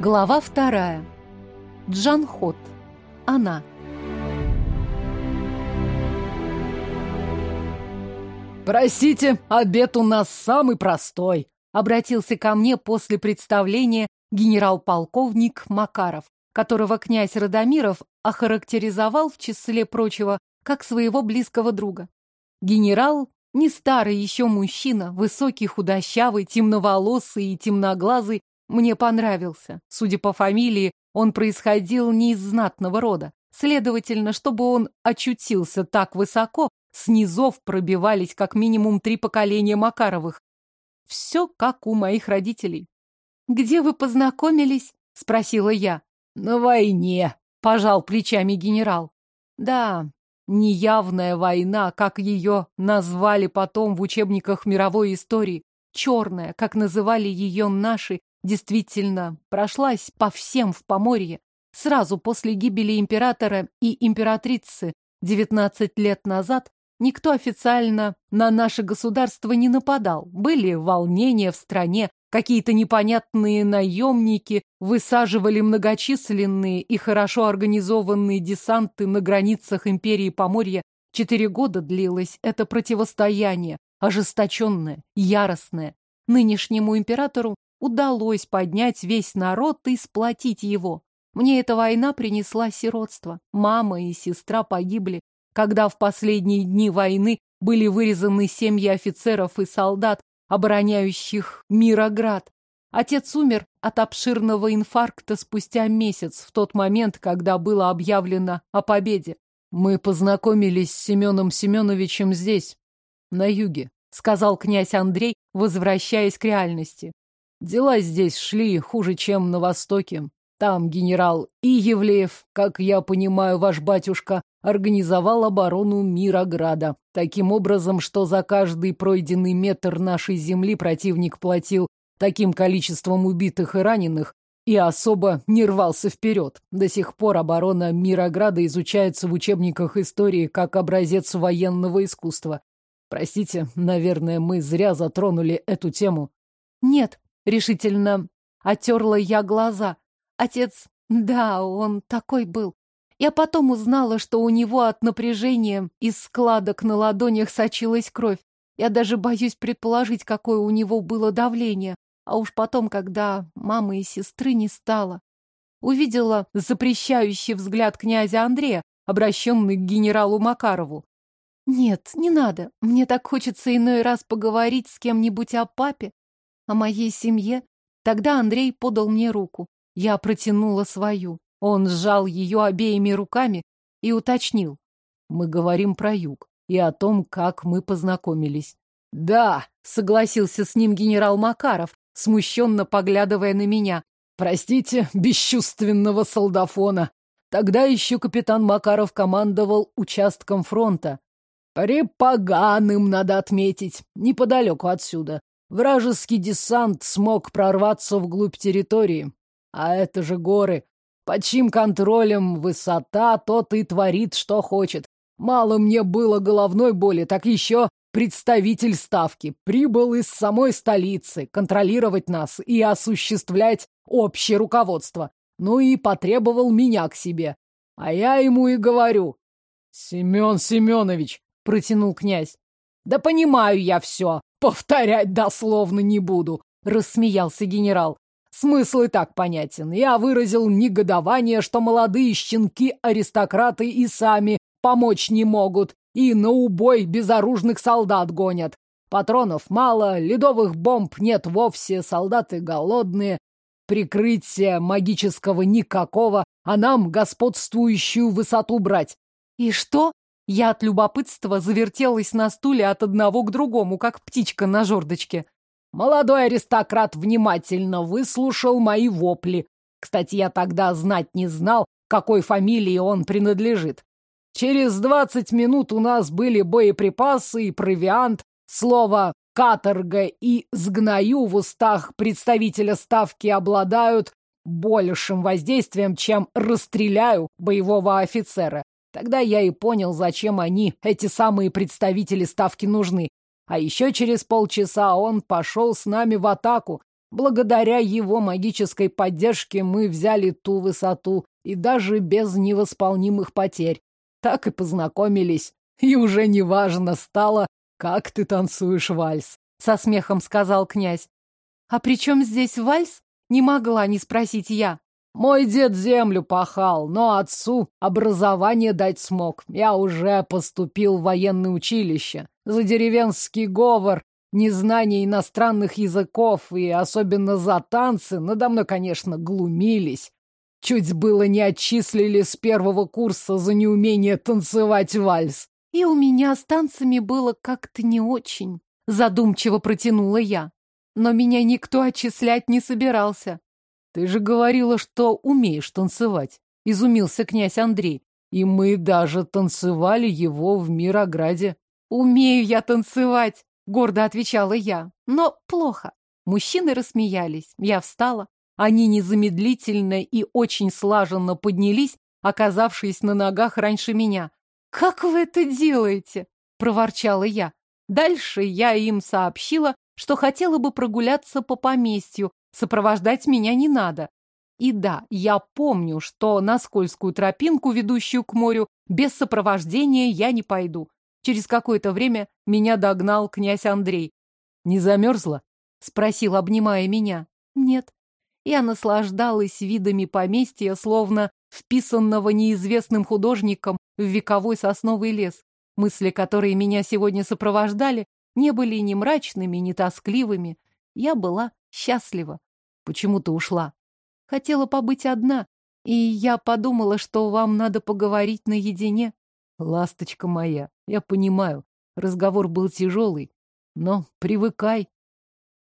Глава вторая. Джанхот. Она. «Простите, обед у нас самый простой», — обратился ко мне после представления генерал-полковник Макаров, которого князь Радомиров охарактеризовал, в числе прочего, как своего близкого друга. Генерал — не старый еще мужчина, высокий, худощавый, темноволосый и темноглазый, мне понравился. Судя по фамилии, он происходил не из знатного рода. Следовательно, чтобы он очутился так высоко, с низов пробивались как минимум три поколения Макаровых. Все как у моих родителей. «Где вы познакомились?» — спросила я. «На войне», — пожал плечами генерал. «Да, неявная война, как ее назвали потом в учебниках мировой истории, черная, как называли ее наши, действительно прошлась по всем в Поморье. Сразу после гибели императора и императрицы 19 лет назад никто официально на наше государство не нападал. Были волнения в стране, какие-то непонятные наемники высаживали многочисленные и хорошо организованные десанты на границах империи Поморья. Четыре года длилось это противостояние, ожесточенное, яростное. Нынешнему императору удалось поднять весь народ и сплотить его. Мне эта война принесла сиротство. Мама и сестра погибли, когда в последние дни войны были вырезаны семьи офицеров и солдат, обороняющих Мироград. Отец умер от обширного инфаркта спустя месяц, в тот момент, когда было объявлено о победе. Мы познакомились с Семеном Семеновичем здесь, на юге, сказал князь Андрей, возвращаясь к реальности. Дела здесь шли хуже, чем на Востоке. Там генерал Иевлеев, как я понимаю, ваш батюшка, организовал оборону Мирограда. Таким образом, что за каждый пройденный метр нашей земли противник платил таким количеством убитых и раненых, и особо не рвался вперед. До сих пор оборона Мирограда изучается в учебниках истории как образец военного искусства. Простите, наверное, мы зря затронули эту тему. Нет, Решительно оттерла я глаза. Отец, да, он такой был. Я потом узнала, что у него от напряжения из складок на ладонях сочилась кровь. Я даже боюсь предположить, какое у него было давление. А уж потом, когда мамы и сестры не стало. Увидела запрещающий взгляд князя Андрея, обращенный к генералу Макарову. Нет, не надо. Мне так хочется иной раз поговорить с кем-нибудь о папе о моей семье? Тогда Андрей подал мне руку. Я протянула свою. Он сжал ее обеими руками и уточнил. Мы говорим про юг и о том, как мы познакомились. Да, согласился с ним генерал Макаров, смущенно поглядывая на меня. Простите, бесчувственного солдафона. Тогда еще капитан Макаров командовал участком фронта. Препоганым, надо отметить, неподалеку отсюда. Вражеский десант смог прорваться вглубь территории. А это же горы. Под чьим контролем высота, тот и творит, что хочет. Мало мне было головной боли, так еще представитель ставки прибыл из самой столицы контролировать нас и осуществлять общее руководство. Ну и потребовал меня к себе. А я ему и говорю. Семен Семенович, протянул князь. Да понимаю я все. Повторять дословно не буду, рассмеялся генерал. Смысл и так понятен. Я выразил негодование, что молодые щенки-аристократы и сами помочь не могут, и на убой безоружных солдат гонят. Патронов мало, ледовых бомб нет вовсе, солдаты голодные, прикрытия магического никакого, а нам господствующую высоту брать. И что? Я от любопытства завертелась на стуле от одного к другому, как птичка на жердочке. Молодой аристократ внимательно выслушал мои вопли. Кстати, я тогда знать не знал, какой фамилии он принадлежит. Через двадцать минут у нас были боеприпасы и провиант. Слово «каторга» и «сгною» в устах представителя ставки обладают большим воздействием, чем «расстреляю» боевого офицера. Тогда я и понял, зачем они, эти самые представители ставки, нужны. А еще через полчаса он пошел с нами в атаку. Благодаря его магической поддержке мы взяли ту высоту, и даже без невосполнимых потерь. Так и познакомились. И уже неважно стало, как ты танцуешь вальс, — со смехом сказал князь. А при чем здесь вальс? Не могла не спросить я. Мой дед землю пахал, но отцу образование дать смог. Я уже поступил в военное училище. За деревенский говор, незнание иностранных языков и особенно за танцы надо мной, конечно, глумились. Чуть было не отчислили с первого курса за неумение танцевать вальс. И у меня с танцами было как-то не очень. Задумчиво протянула я. Но меня никто отчислять не собирался. Ты же говорила, что умеешь танцевать, изумился князь Андрей. И мы даже танцевали его в Мирограде. Умею я танцевать, гордо отвечала я. Но плохо. Мужчины рассмеялись. Я встала. Они незамедлительно и очень слаженно поднялись, оказавшись на ногах раньше меня. «Как вы это делаете?» — проворчала я. Дальше я им сообщила, что хотела бы прогуляться по поместью, Сопровождать меня не надо. И да, я помню, что на скользкую тропинку, ведущую к морю, без сопровождения я не пойду. Через какое-то время меня догнал князь Андрей. «Не замерзла?» — спросил, обнимая меня. «Нет». Я наслаждалась видами поместья, словно вписанного неизвестным художником в вековой сосновый лес. Мысли, которые меня сегодня сопровождали, не были ни мрачными, ни тоскливыми. Я была счастлива. Почему ты ушла? Хотела побыть одна, и я подумала, что вам надо поговорить наедине. Ласточка моя, я понимаю, разговор был тяжелый, но привыкай.